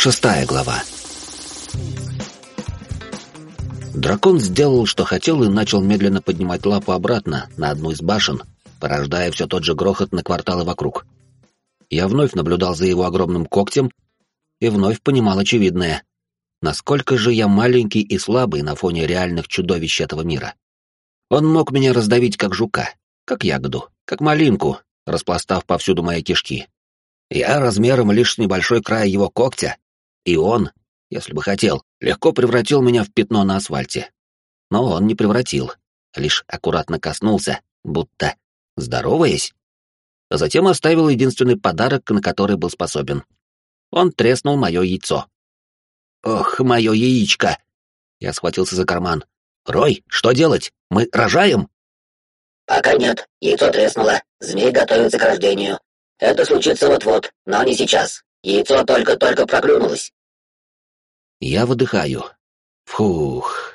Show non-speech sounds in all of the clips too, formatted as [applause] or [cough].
Шестая глава. Дракон сделал, что хотел, и начал медленно поднимать лапу обратно на одну из башен, порождая все тот же грохот на кварталы вокруг. Я вновь наблюдал за его огромным когтем и вновь понимал очевидное. Насколько же я маленький и слабый на фоне реальных чудовищ этого мира. Он мог меня раздавить как жука, как ягоду, как малинку, распластав повсюду мои кишки. Я размером лишь с небольшой край его когтя, и он, если бы хотел, легко превратил меня в пятно на асфальте. Но он не превратил, лишь аккуратно коснулся, будто здороваясь. А затем оставил единственный подарок, на который был способен. Он треснул мое яйцо. «Ох, мое яичко!» Я схватился за карман. «Рой, что делать? Мы рожаем?» «Пока нет. Яйцо треснуло. Змей готовится к рождению. Это случится вот-вот, но не сейчас. Яйцо только-только проклюнулось». Я выдыхаю. Фух.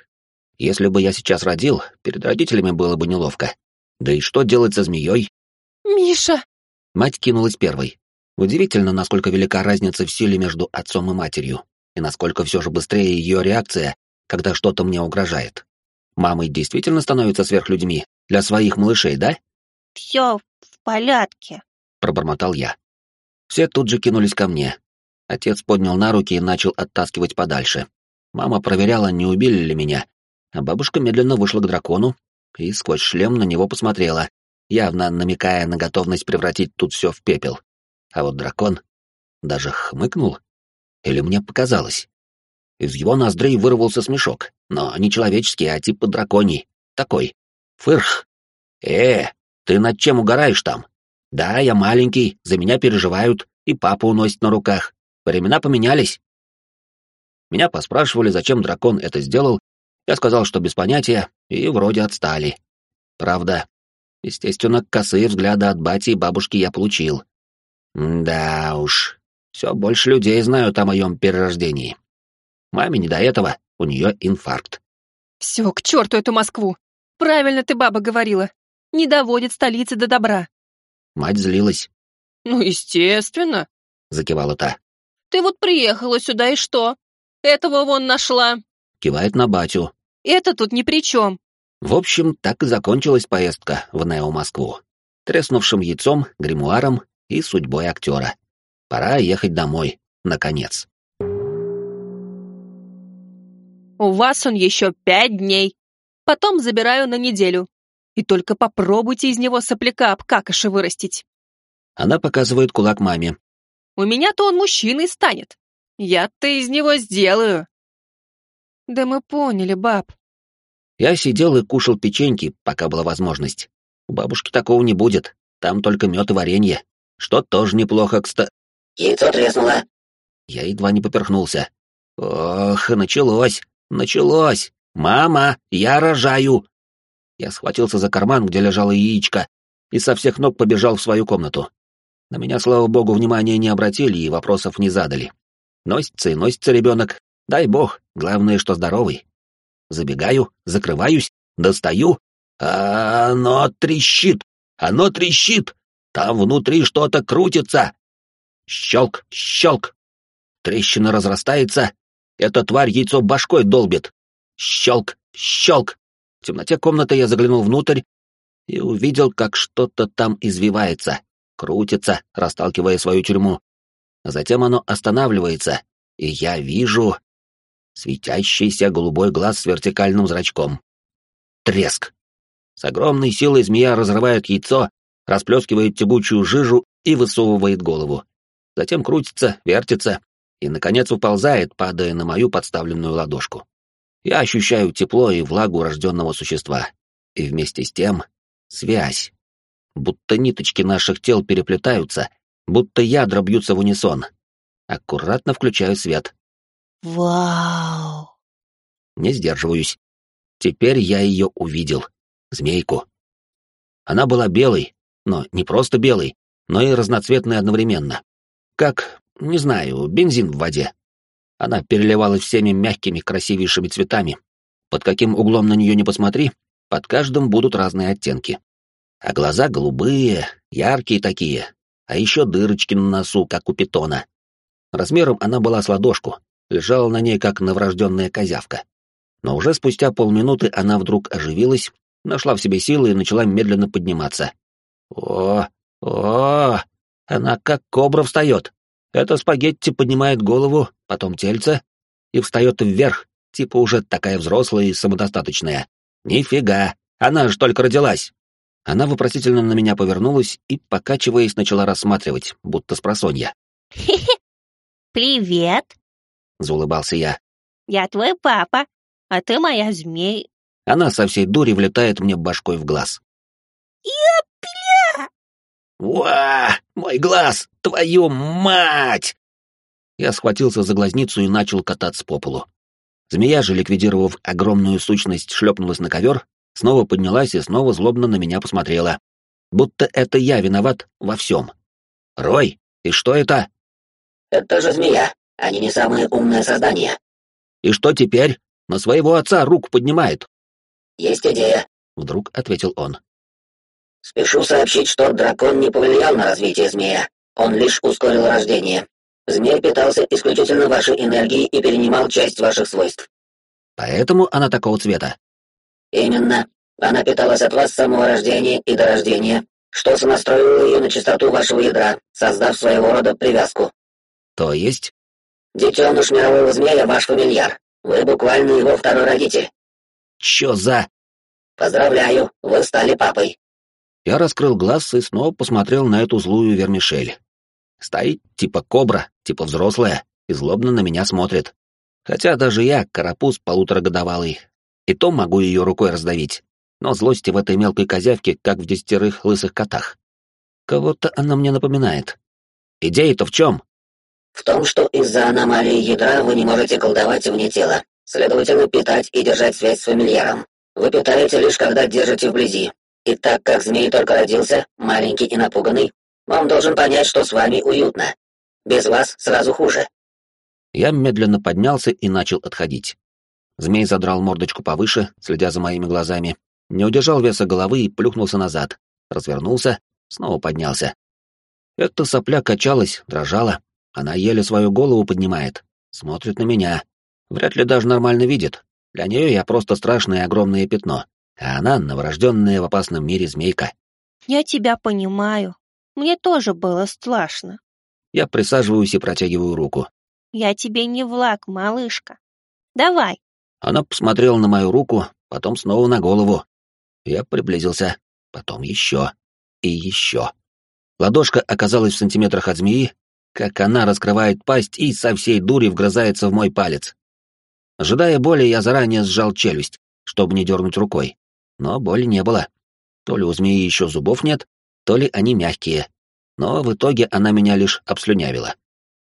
Если бы я сейчас родил, перед родителями было бы неловко. Да и что делать со змеей? «Миша!» Мать кинулась первой. Удивительно, насколько велика разница в силе между отцом и матерью, и насколько все же быстрее ее реакция, когда что-то мне угрожает. Мамы действительно становятся сверхлюдьми для своих малышей, да? «Все в порядке», — пробормотал я. Все тут же кинулись ко мне, Отец поднял на руки и начал оттаскивать подальше. Мама проверяла, не убили ли меня, а бабушка медленно вышла к дракону и сквозь шлем на него посмотрела, явно намекая на готовность превратить тут все в пепел. А вот дракон даже хмыкнул. Или мне показалось? Из его ноздрей вырвался смешок, но не человеческий, а типа драконий. Такой. Фырх. Э, ты над чем угораешь там? Да, я маленький, за меня переживают, и папа уносит на руках. Времена поменялись. Меня поспрашивали, зачем дракон это сделал. Я сказал, что без понятия, и вроде отстали. Правда, естественно, косые взгляды от бати и бабушки я получил. Да уж, все больше людей знают о моем перерождении. Маме не до этого, у нее инфаркт. Все, к черту эту Москву. Правильно ты, баба, говорила. Не доводит столицы до добра. Мать злилась. Ну, естественно, закивала та. Ты вот приехала сюда и что? Этого вон нашла. Кивает на батю. Это тут ни при чем. В общем, так и закончилась поездка в Нео-Москву. Треснувшим яйцом, гримуаром и судьбой актера. Пора ехать домой, наконец. У вас он еще пять дней. Потом забираю на неделю. И только попробуйте из него сопляка обкакоши вырастить. Она показывает кулак маме. У меня-то он мужчиной станет. Я-то из него сделаю. Да мы поняли, баб. Я сидел и кушал печеньки, пока была возможность. У бабушки такого не будет. Там только мед и варенье. Что тоже неплохо, кстати. Яйцо треснуло. Я едва не поперхнулся. Ох, началось, началось. Мама, я рожаю. Я схватился за карман, где лежало яичко, и со всех ног побежал в свою комнату. На меня, слава богу, внимания не обратили и вопросов не задали. Носится и носится ребенок. Дай бог, главное, что здоровый. Забегаю, закрываюсь, достаю. А оно трещит! Оно трещит! Там внутри что-то крутится! Щелк, щелк! Трещина разрастается. Эта тварь яйцо башкой долбит. Щелк, щелк! В темноте комнаты я заглянул внутрь и увидел, как что-то там извивается крутится, расталкивая свою тюрьму. Затем оно останавливается, и я вижу светящийся голубой глаз с вертикальным зрачком. Треск. С огромной силой змея разрывает яйцо, расплескивает тягучую жижу и высовывает голову. Затем крутится, вертится и, наконец, уползает, падая на мою подставленную ладошку. Я ощущаю тепло и влагу рожденного существа, и вместе с тем — связь, будто ниточки наших тел переплетаются, будто ядра бьются в унисон. Аккуратно включаю свет. Вау! Не сдерживаюсь. Теперь я ее увидел. Змейку. Она была белой, но не просто белой, но и разноцветной одновременно. Как, не знаю, бензин в воде. Она переливалась всеми мягкими, красивейшими цветами. Под каким углом на нее не посмотри, под каждым будут разные оттенки а глаза голубые, яркие такие, а еще дырочки на носу, как у питона. Размером она была с ладошку, лежала на ней как новорожденная козявка. Но уже спустя полминуты она вдруг оживилась, нашла в себе силы и начала медленно подниматься. О, о, она как кобра встает. Это спагетти поднимает голову, потом тельце и встает вверх, типа уже такая взрослая и самодостаточная. Нифига, она же только родилась. Она вопросительно на меня повернулась и, покачиваясь, начала рассматривать, будто с просонья. «Привет!» — заулыбался я. «Я твой папа, а ты моя змей». Она со всей дури влетает мне башкой в глаз. «Я «Уа! Мой глаз! Твою мать!» Я схватился за глазницу и начал кататься по полу. Змея же, ликвидировав огромную сущность, шлепнулась на ковер, снова поднялась и снова злобно на меня посмотрела. Будто это я виноват во всем. «Рой, и что это?» «Это же змея. Они не самые умные создания». «И что теперь? На своего отца руку поднимает». «Есть идея», — вдруг ответил он. «Спешу сообщить, что дракон не повлиял на развитие змея. Он лишь ускорил рождение. Змей питался исключительно вашей энергией и перенимал часть ваших свойств». «Поэтому она такого цвета?» «Именно. Она питалась от вас с самого рождения и до рождения, что сонастроило ее на чистоту вашего ядра, создав своего рода привязку». «То есть?» «Детеныш мирового змея ваш фамильяр. Вы буквально его второй родитель». «Чё за...» «Поздравляю, вы стали папой». Я раскрыл глаз и снова посмотрел на эту злую вермишель. Стоит типа кобра, типа взрослая, и злобно на меня смотрит. Хотя даже я, карапуз полуторагодовалый, и то могу ее рукой раздавить. Но злости в этой мелкой козявке, как в десятерых лысых котах. Кого-то она мне напоминает. Идея-то в чем? В том, что из-за аномалии ядра вы не можете колдовать вне тела, следовательно, питать и держать связь с фамильяром. Вы питаете лишь когда держите вблизи. И так как змей только родился, маленький и напуганный, он должен понять, что с вами уютно. Без вас сразу хуже. Я медленно поднялся и начал отходить. Змей задрал мордочку повыше, следя за моими глазами, не удержал веса головы и плюхнулся назад, развернулся, снова поднялся. Эта сопля качалась, дрожала, она еле свою голову поднимает, смотрит на меня. Вряд ли даже нормально видит. Для нее я просто страшное огромное пятно, а она — новорожденная в опасном мире змейка. «Я тебя понимаю. Мне тоже было страшно». Я присаживаюсь и протягиваю руку. «Я тебе не влаг, малышка. Давай, она посмотрела на мою руку, потом снова на голову. Я приблизился, потом еще и еще. Ладошка оказалась в сантиметрах от змеи, как она раскрывает пасть и со всей дури вгрызается в мой палец. Ожидая боли, я заранее сжал челюсть, чтобы не дернуть рукой. Но боли не было. То ли у змеи еще зубов нет, то ли они мягкие. Но в итоге она меня лишь обслюнявила.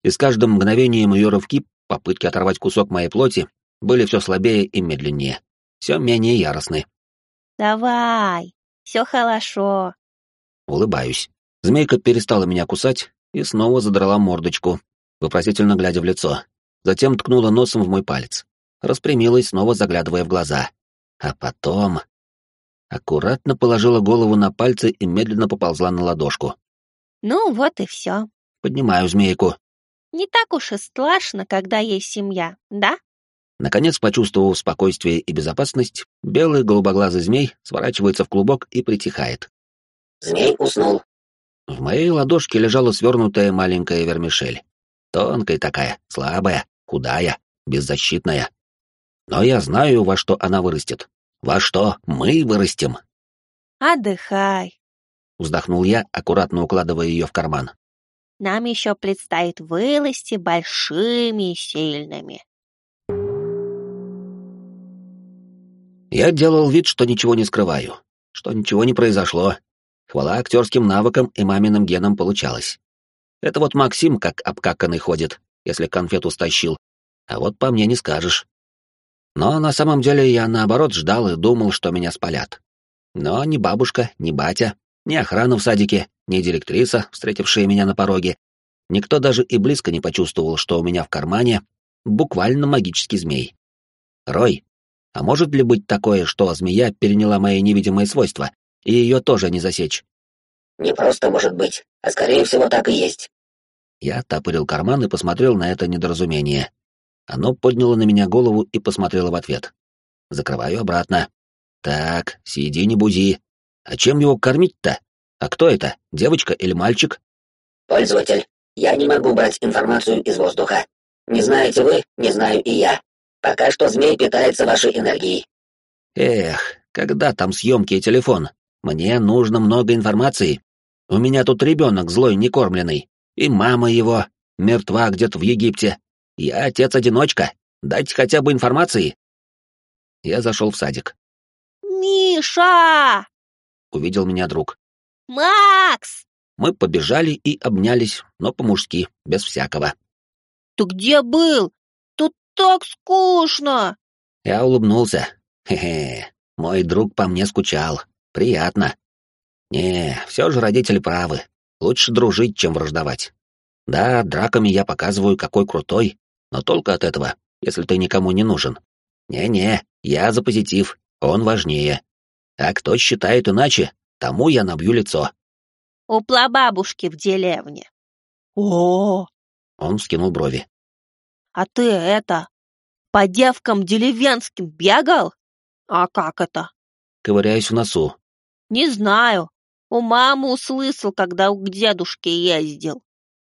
И с каждым мгновением ее рывки, попытки оторвать кусок моей плоти, были все слабее и медленнее, все менее яростны. «Давай, все хорошо». Улыбаюсь. Змейка перестала меня кусать и снова задрала мордочку, вопросительно глядя в лицо. Затем ткнула носом в мой палец. Распрямилась, снова заглядывая в глаза. А потом... Аккуратно положила голову на пальцы и медленно поползла на ладошку. «Ну вот и все». Поднимаю змейку. «Не так уж и страшно, когда есть семья, да?» Наконец, почувствовав спокойствие и безопасность, белый голубоглазый змей сворачивается в клубок и притихает. «Змей уснул». В моей ладошке лежала свернутая маленькая вермишель. Тонкая такая, слабая, худая, беззащитная. Но я знаю, во что она вырастет. Во что мы вырастем. «Отдыхай», — вздохнул я, аккуратно укладывая ее в карман. «Нам еще предстоит вылезти большими и сильными». Я делал вид, что ничего не скрываю, что ничего не произошло. Хвала актерским навыкам и маминым генам получалось. Это вот Максим как обкаканный ходит, если конфету стащил, а вот по мне не скажешь. Но на самом деле я наоборот ждал и думал, что меня спалят. Но ни бабушка, ни батя, ни охрана в садике, ни директриса, встретившая меня на пороге, никто даже и близко не почувствовал, что у меня в кармане буквально магический змей. Рой, а может ли быть такое, что змея переняла мои невидимые свойства, и ее тоже не засечь? Не просто может быть, а скорее всего так и есть. Я топырил карман и посмотрел на это недоразумение. Оно подняло на меня голову и посмотрело в ответ. Закрываю обратно. Так, сиди, не бузи. А чем его кормить-то? А кто это, девочка или мальчик? Пользователь, я не могу брать информацию из воздуха. Не знаете вы, не знаю и я. Пока что змей питается вашей энергией. Эх, когда там съемки и телефон? Мне нужно много информации. У меня тут ребенок злой, некормленный. И мама его мертва где-то в Египте. Я отец-одиночка. Дайте хотя бы информации. Я зашел в садик. «Миша!» — увидел меня друг. «Макс!» Мы побежали и обнялись, но по-мужски, без всякого. «Ты где был? Тут так скучно!» Я улыбнулся. Хе-хе, мой друг по мне скучал. Приятно. Не, все же родители правы. Лучше дружить, чем враждовать. Да, драками я показываю, какой крутой, но только от этого, если ты никому не нужен. Не-не, я за позитив, он важнее. А кто считает иначе, тому я набью лицо. У плабабушки в деревне. О, Он вскинул брови. а ты это, по девкам деревенским бегал? А как это? Ковыряюсь в носу. Не знаю. У мамы услышал, когда к дедушке ездил.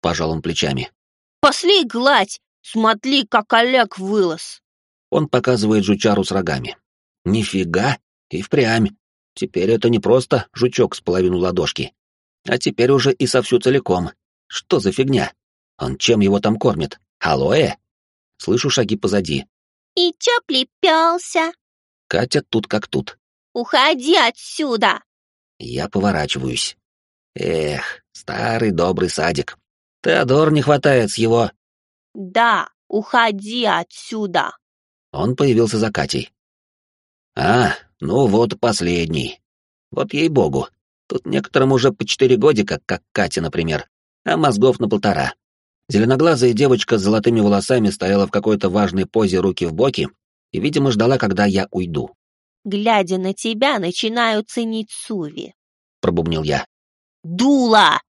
Пожал он плечами. Пошли гладь, смотри, как Олег вылез. Он показывает жучару с рогами. Нифига, и впрямь. Теперь это не просто жучок с половину ладошки, а теперь уже и со всю целиком. Что за фигня? Он чем его там кормит? Алоэ? Слышу шаги позади. И чё плепелся? Катя тут как тут. Уходи отсюда! Я поворачиваюсь. Эх, старый добрый садик. Теодор не хватает с его... Да, уходи отсюда. Он появился за Катей. А, ну вот последний. Вот ей-богу. Тут некоторым уже по четыре годика, как Катя, например, а мозгов на полтора. Зеленоглазая девочка с золотыми волосами стояла в какой-то важной позе руки в боки и, видимо, ждала, когда я уйду. Глядя на тебя, начинаю ценить Суви. Пробубнил я. Дула!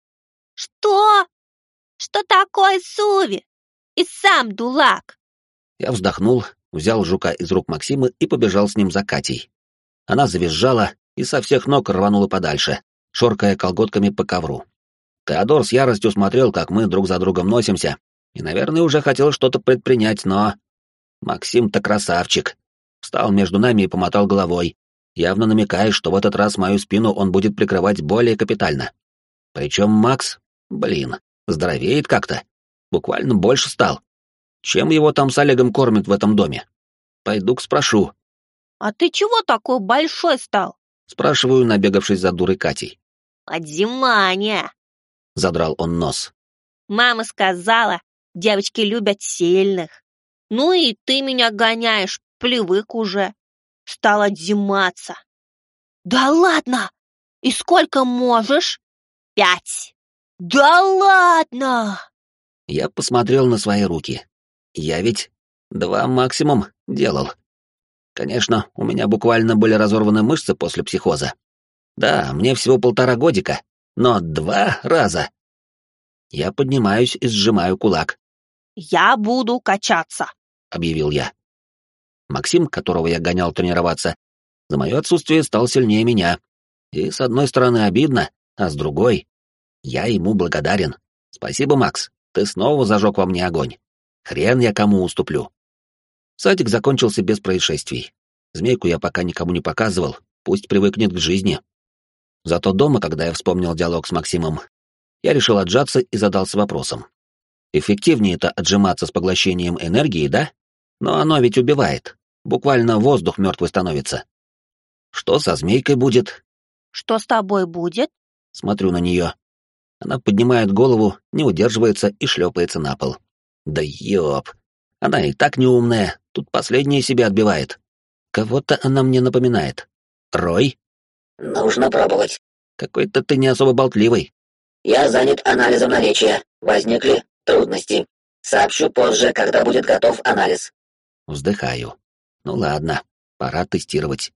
Что? Что такое Суви? И сам дулак. Я вздохнул, взял жука из рук Максима и побежал с ним за Катей. Она завизжала и со всех ног рванула подальше, шоркая колготками по ковру. Теодор с яростью смотрел, как мы друг за другом носимся, и, наверное, уже хотел что-то предпринять, но... Максим-то красавчик. Встал между нами и помотал головой, явно намекая, что в этот раз мою спину он будет прикрывать более капитально. Причем Макс, блин, здоровеет как-то. Буквально больше стал. Чем его там с Олегом кормят в этом доме? Пойду-ка спрошу. А ты чего такой большой стал? Спрашиваю, набегавшись за дурой Катей. Отзимание. Задрал он нос. Мама сказала, девочки любят сильных. Ну и ты меня гоняешь, привык уже. Стал отзиматься. Да ладно! И сколько можешь? Пять. Да ладно! Я посмотрел на свои руки. Я ведь два максимум делал. Конечно, у меня буквально были разорваны мышцы после психоза. Да, мне всего полтора годика, но два раза. Я поднимаюсь и сжимаю кулак, Я буду качаться. объявил я. Максим, которого я гонял тренироваться, за мое отсутствие стал сильнее меня. И с одной стороны обидно, а с другой я ему благодарен. Спасибо, Макс, ты снова зажег во мне огонь. Хрен я кому уступлю. Садик закончился без происшествий. Змейку я пока никому не показывал, пусть привыкнет к жизни. Зато дома, когда я вспомнил диалог с Максимом, я решил отжаться и задался вопросом. Эффективнее это отжиматься с поглощением энергии, да? Но оно ведь убивает. Буквально воздух мертвый становится. Что со змейкой будет? Что с тобой будет? Смотрю на нее. Она поднимает голову, не удерживается и шлепается на пол. Да ёп. Она и так неумная, тут последнее себя отбивает. Кого-то она мне напоминает. Рой? Нужно пробовать. Какой-то ты не особо болтливый. Я занят анализом наречия. Возникли трудности. Сообщу позже, когда будет готов анализ. Вздыхаю. Ну ладно, пора тестировать.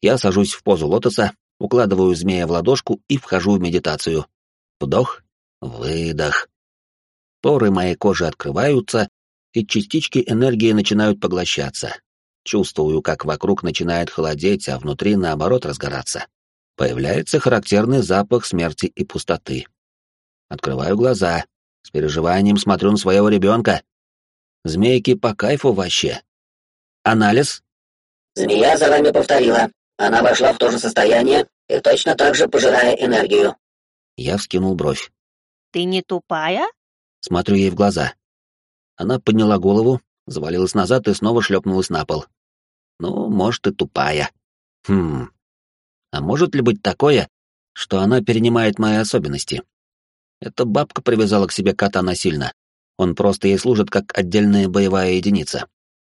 Я сажусь в позу лотоса, укладываю змея в ладошку и вхожу в медитацию. Вдох, выдох. Поры моей кожи открываются, и частички энергии начинают поглощаться. Чувствую, как вокруг начинает холодеть, а внутри, наоборот, разгораться. Появляется характерный запах смерти и пустоты. Открываю глаза, с переживанием смотрю на своего ребенка. Змейки по кайфу вообще. Анализ? Змея за вами повторила. Она вошла в то же состояние и точно так же пожирая энергию. Я вскинул бровь. Ты не тупая? Смотрю ей в глаза. Она подняла голову, завалилась назад и снова шлепнулась на пол. Ну, может, и тупая. Хм. А может ли быть такое, что она перенимает мои особенности? Эта бабка привязала к себе кота насильно. Он просто ей служит как отдельная боевая единица.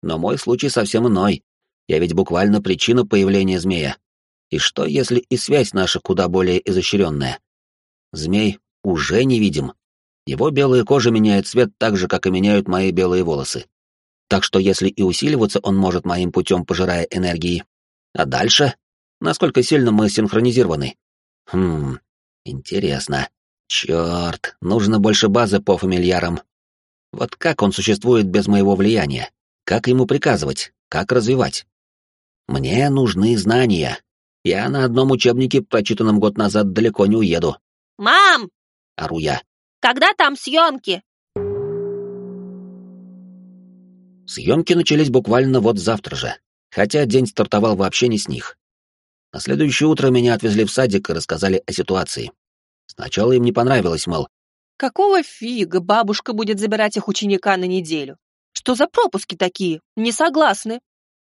Но мой случай совсем иной. Я ведь буквально причина появления змея. И что, если и связь наша куда более изощренная? Змей уже невидим. Его белая кожа меняет цвет так же, как и меняют мои белые волосы. Так что если и усиливаться он может моим путем, пожирая энергии. А дальше? Насколько сильно мы синхронизированы? Хм, интересно. Черт, нужно больше базы по фамильярам. Вот как он существует без моего влияния? Как ему приказывать? Как развивать? Мне нужны знания. Я на одном учебнике, прочитанном год назад, далеко не уеду. «Мам!» — ору я. «Когда там съемки?» Съемки начались буквально вот завтра же, хотя день стартовал вообще не с них. На следующее утро меня отвезли в садик и рассказали о ситуации. Сначала им не понравилось, мол. Какого фига бабушка будет забирать их ученика на неделю? Что за пропуски такие? Не согласны.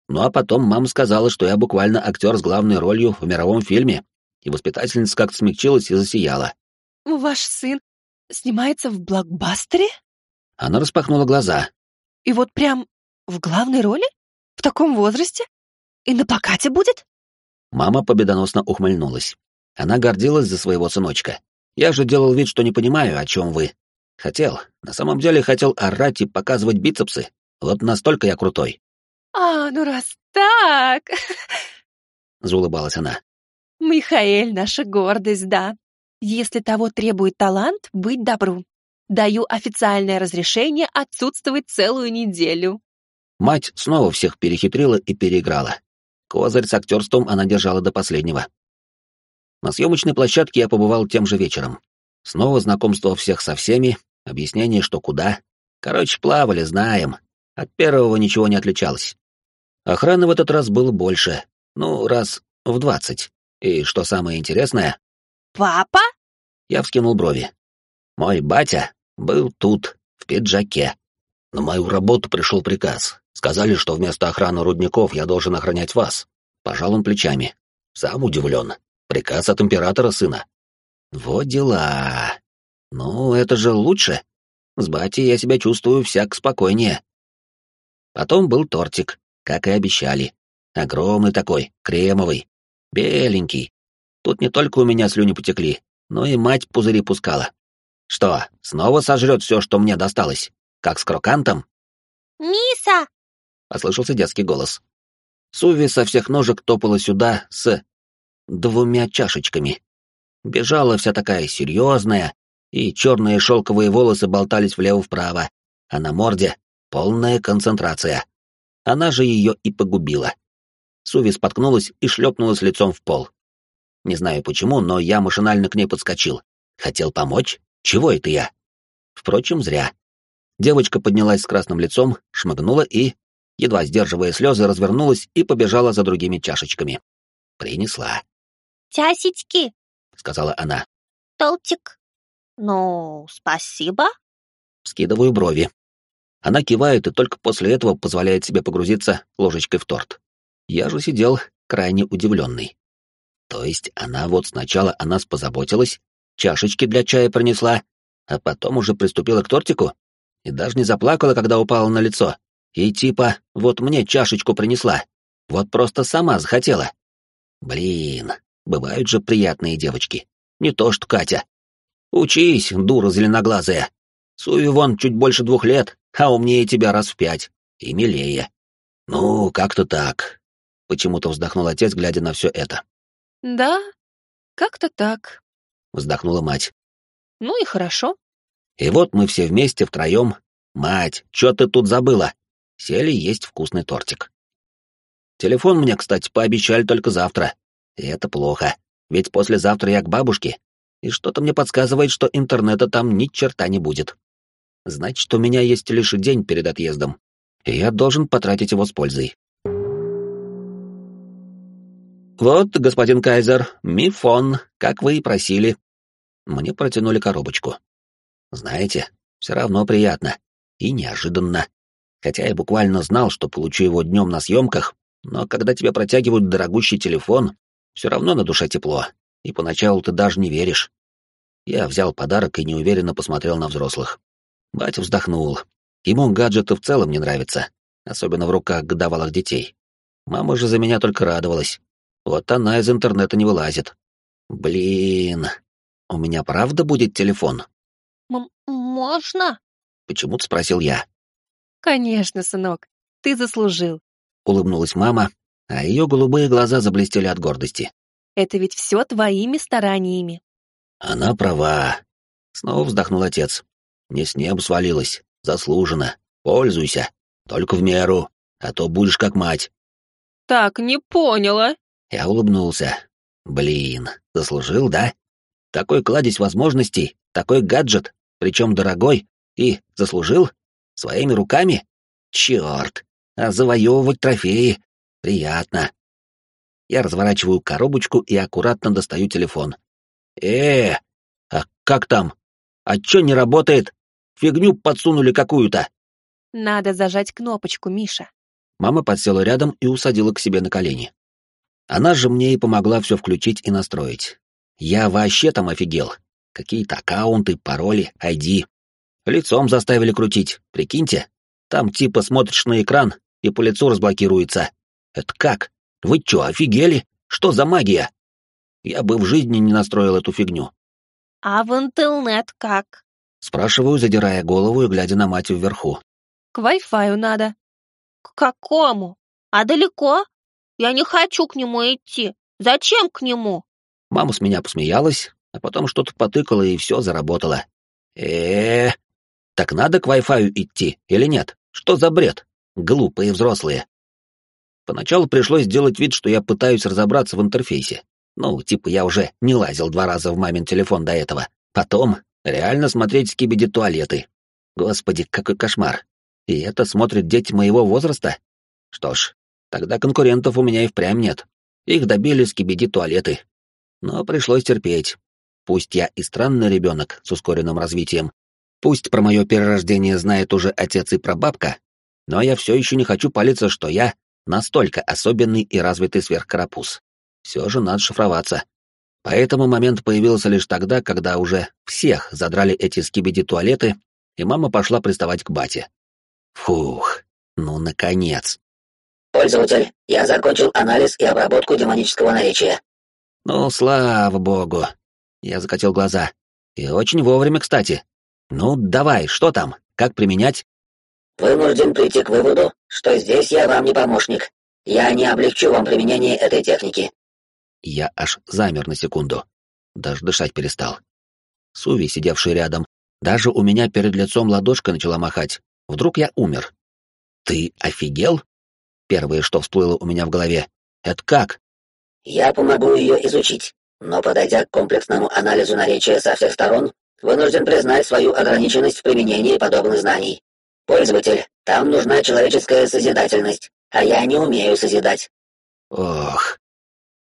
Ну а потом мама сказала, что я буквально актер с главной ролью в мировом фильме, и воспитательница как-то смягчилась и засияла. «Ваш сын снимается в блокбастере?» Она распахнула глаза. «И вот прям в главной роли? В таком возрасте? И на плакате будет?» Мама победоносно ухмыльнулась. Она гордилась за своего сыночка. Я же делал вид, что не понимаю, о чем вы. Хотел, на самом деле хотел орать и показывать бицепсы. Вот настолько я крутой. «А, ну раз так...» [laughs] Заулыбалась она. «Михаэль — наша гордость, да. Если того требует талант, быть добру. Даю официальное разрешение отсутствовать целую неделю». Мать снова всех перехитрила и переиграла. Козырь с актерством она держала до последнего. На съемочной площадке я побывал тем же вечером. Снова знакомство всех со всеми, объяснение, что куда. Короче, плавали, знаем. От первого ничего не отличалось. Охраны в этот раз было больше. Ну, раз в двадцать. И что самое интересное... «Папа?» Я вскинул брови. Мой батя был тут, в пиджаке. На мою работу пришел приказ. Сказали, что вместо охраны рудников я должен охранять вас. Пожал он плечами. Сам удивлен. Приказ от императора сына. Вот дела. Ну, это же лучше. С батей я себя чувствую всяк спокойнее. Потом был тортик, как и обещали. Огромный такой, кремовый, беленький. Тут не только у меня слюни потекли, но и мать пузыри пускала. Что, снова сожрет все, что мне досталось? Как с крокантом? «Миса!» — послышался детский голос. Суви со всех ножек топала сюда с двумя чашечками. Бежала вся такая серьезная, и черные шелковые волосы болтались влево-вправо, а на морде полная концентрация. Она же ее и погубила. Суви споткнулась и шлепнулась лицом в пол. Не знаю почему, но я машинально к ней подскочил. Хотел помочь? Чего это я? Впрочем, зря. Девочка поднялась с красным лицом, шмыгнула и, едва сдерживая слезы, развернулась и побежала за другими чашечками. Принесла. «Часечки», — сказала она. «Толтик». «Ну, спасибо». Скидываю брови. Она кивает и только после этого позволяет себе погрузиться ложечкой в торт. Я же сидел крайне удивленный. То есть она вот сначала о нас позаботилась, чашечки для чая принесла, а потом уже приступила к тортику? И даже не заплакала, когда упала на лицо. И типа, вот мне чашечку принесла. Вот просто сама захотела. Блин, Бывают же приятные девочки. Не то что Катя. Учись, дура зеленоглазая. Суви вон чуть больше двух лет, а умнее тебя раз в пять. И милее. Ну, как-то так. Почему-то вздохнул отец, глядя на все это. Да, как-то так. Вздохнула мать. Ну и хорошо. И вот мы все вместе втроем. Мать, что ты тут забыла? Сели есть вкусный тортик. Телефон мне, кстати, пообещали только завтра. И это плохо, ведь послезавтра я к бабушке, и что-то мне подсказывает, что интернета там ни черта не будет. Значит, у меня есть лишь день перед отъездом, и я должен потратить его с пользой. «Вот, господин Кайзер, мифон, как вы и просили». Мне протянули коробочку. Знаете, все равно приятно. И неожиданно. Хотя я буквально знал, что получу его днем на съемках, но когда тебе протягивают дорогущий телефон, все равно на душе тепло, и поначалу ты даже не веришь. Я взял подарок и неуверенно посмотрел на взрослых. Батя вздохнул. Ему гаджеты в целом не нравятся, особенно в руках годовалых детей. Мама же за меня только радовалась. Вот она из интернета не вылазит. Блин, у меня правда будет телефон? М можно? Почему-то спросил я. Конечно, сынок, ты заслужил. Улыбнулась мама, а ее голубые глаза заблестели от гордости. Это ведь все твоими стараниями. Она права. Снова вздохнул отец. Не с неба свалилась. Заслуженно. Пользуйся. Только в меру, а то будешь как мать. Так, не поняла. Я улыбнулся. Блин, заслужил, да? Такой кладезь возможностей, такой гаджет, причем дорогой, и заслужил? Своими руками? Черт! А завоевывать трофеи? Приятно. Я разворачиваю коробочку и аккуратно достаю телефон. э а как там? А чё не работает? Фигню подсунули какую-то. Надо зажать кнопочку, Миша. Мама подсела рядом и усадила к себе на колени. Она же мне и помогла все включить и настроить. Я вообще там офигел. Какие-то аккаунты, пароли, ID. Лицом заставили крутить, прикиньте. Там типа смотришь на экран, и по лицу разблокируется. Это как? Вы чё, офигели? Что за магия? Я бы в жизни не настроил эту фигню. А в интернет как? Спрашиваю, задирая голову и глядя на мать вверху. К Wi-Fi надо. К какому? А далеко? Я не хочу к нему идти. Зачем к нему? Мама с меня посмеялась, а потом что-то потыкала, и все заработало. э, -э так надо к Wi-Fi идти или нет? Что за бред? Глупые взрослые. Поначалу пришлось сделать вид, что я пытаюсь разобраться в интерфейсе. Ну, типа я уже не лазил два раза в мамин телефон до этого. Потом реально смотреть скибиди туалеты. Господи, какой кошмар. И это смотрят дети моего возраста? Что ж, тогда конкурентов у меня и впрямь нет. Их добили скибиди туалеты. Но пришлось терпеть. Пусть я и странный ребенок с ускоренным развитием, пусть про мое перерождение знает уже отец и прабабка, но я все еще не хочу палиться, что я настолько особенный и развитый сверхкарапуз. Все же надо шифроваться. Поэтому момент появился лишь тогда, когда уже всех задрали эти скибиди-туалеты, и мама пошла приставать к бате. Фух, ну наконец. Пользователь, я закончил анализ и обработку демонического наречия. Ну, слава богу. Я закатил глаза. И очень вовремя, кстати. Ну, давай, что там? Как применять? Вынужден прийти к выводу, что здесь я вам не помощник. Я не облегчу вам применение этой техники. Я аж замер на секунду. Даже дышать перестал. Суви, сидевший рядом, даже у меня перед лицом ладошка начала махать. Вдруг я умер. «Ты офигел?» Первое, что всплыло у меня в голове. «Это как?» «Я помогу ее изучить, но, подойдя к комплексному анализу наречия со всех сторон, вынужден признать свою ограниченность в применении подобных знаний. Пользователь, там нужна человеческая созидательность, а я не умею созидать». «Ох,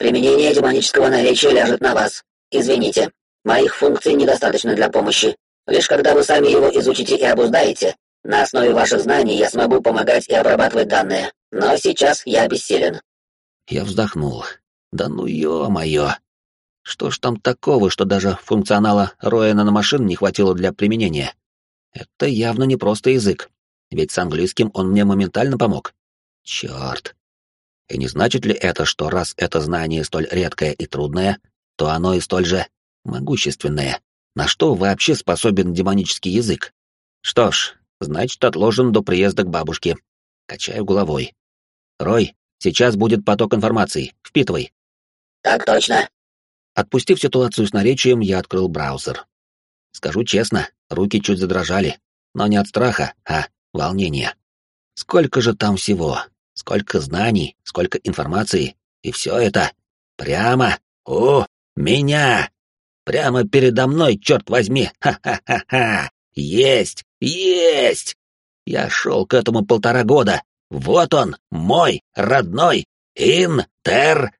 Применение демонического наречия ляжет на вас. Извините, моих функций недостаточно для помощи. Лишь когда вы сами его изучите и обуздаете, на основе ваших знаний я смогу помогать и обрабатывать данные. Но сейчас я бессилен. Я вздохнул. Да ну ё-моё. Что ж там такого, что даже функционала Роэна на машин не хватило для применения? Это явно не просто язык. Ведь с английским он мне моментально помог. Чёрт. И не значит ли это, что раз это знание столь редкое и трудное, то оно и столь же могущественное? На что вообще способен демонический язык? Что ж, значит, отложен до приезда к бабушке. Качаю головой. Рой, сейчас будет поток информации. Впитывай. Так точно. Отпустив ситуацию с наречием, я открыл браузер. Скажу честно, руки чуть задрожали, но не от страха, а волнения. Сколько же там всего, сколько знаний, сколько информации, и все это прямо у меня, прямо передо мной, черт возьми, ха-ха-ха-ха, есть, есть! Я шел к этому полтора года, вот он, мой родной интернет!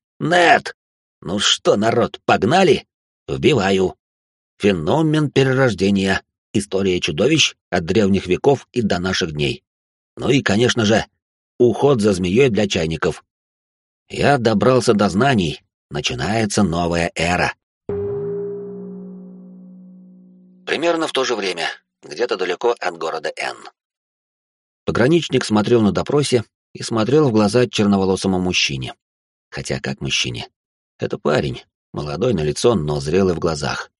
Ну что, народ, погнали? Вбиваю. Феномен перерождения. История чудовищ от древних веков и до наших дней. Ну и, конечно же, уход за змеей для чайников. Я добрался до знаний. Начинается новая эра. Примерно в то же время, где-то далеко от города Н. Пограничник смотрел на допросе и смотрел в глаза черноволосому мужчине. Хотя как мужчине? Это парень, молодой на лицо, но зрелый в глазах.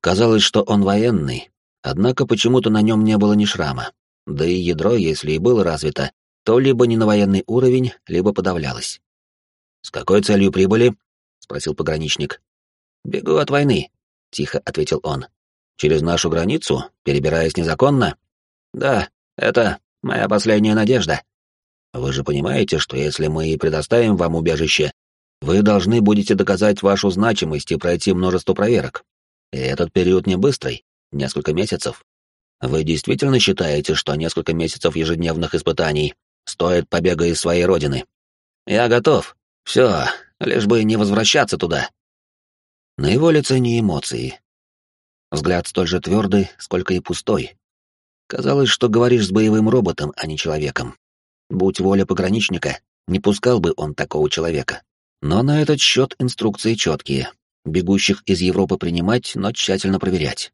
Казалось, что он военный, однако почему-то на нем не было ни шрама. Да и ядро, если и было развито, то либо не на военный уровень, либо подавлялось. «С какой целью прибыли?» — спросил пограничник. «Бегу от войны», — тихо ответил он. «Через нашу границу, перебираясь незаконно?» «Да, это моя последняя надежда». «Вы же понимаете, что если мы и предоставим вам убежище, вы должны будете доказать вашу значимость и пройти множество проверок. И этот период не быстрый, несколько месяцев. Вы действительно считаете, что несколько месяцев ежедневных испытаний стоит побега из своей родины? Я готов. Все, лишь бы не возвращаться туда. На его лице не эмоции. Взгляд столь же твердый, сколько и пустой. Казалось, что говоришь с боевым роботом, а не человеком. Будь воля пограничника, не пускал бы он такого человека. Но на этот счет инструкции четкие. Бегущих из Европы принимать, но тщательно проверять.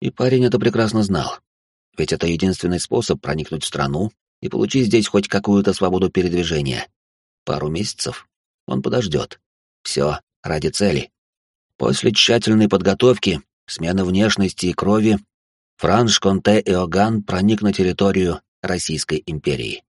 И парень это прекрасно знал. Ведь это единственный способ проникнуть в страну и получить здесь хоть какую-то свободу передвижения. Пару месяцев он подождет. Все ради цели. После тщательной подготовки, смены внешности и крови, Франш, Конте и Оган проник на территорию Российской империи.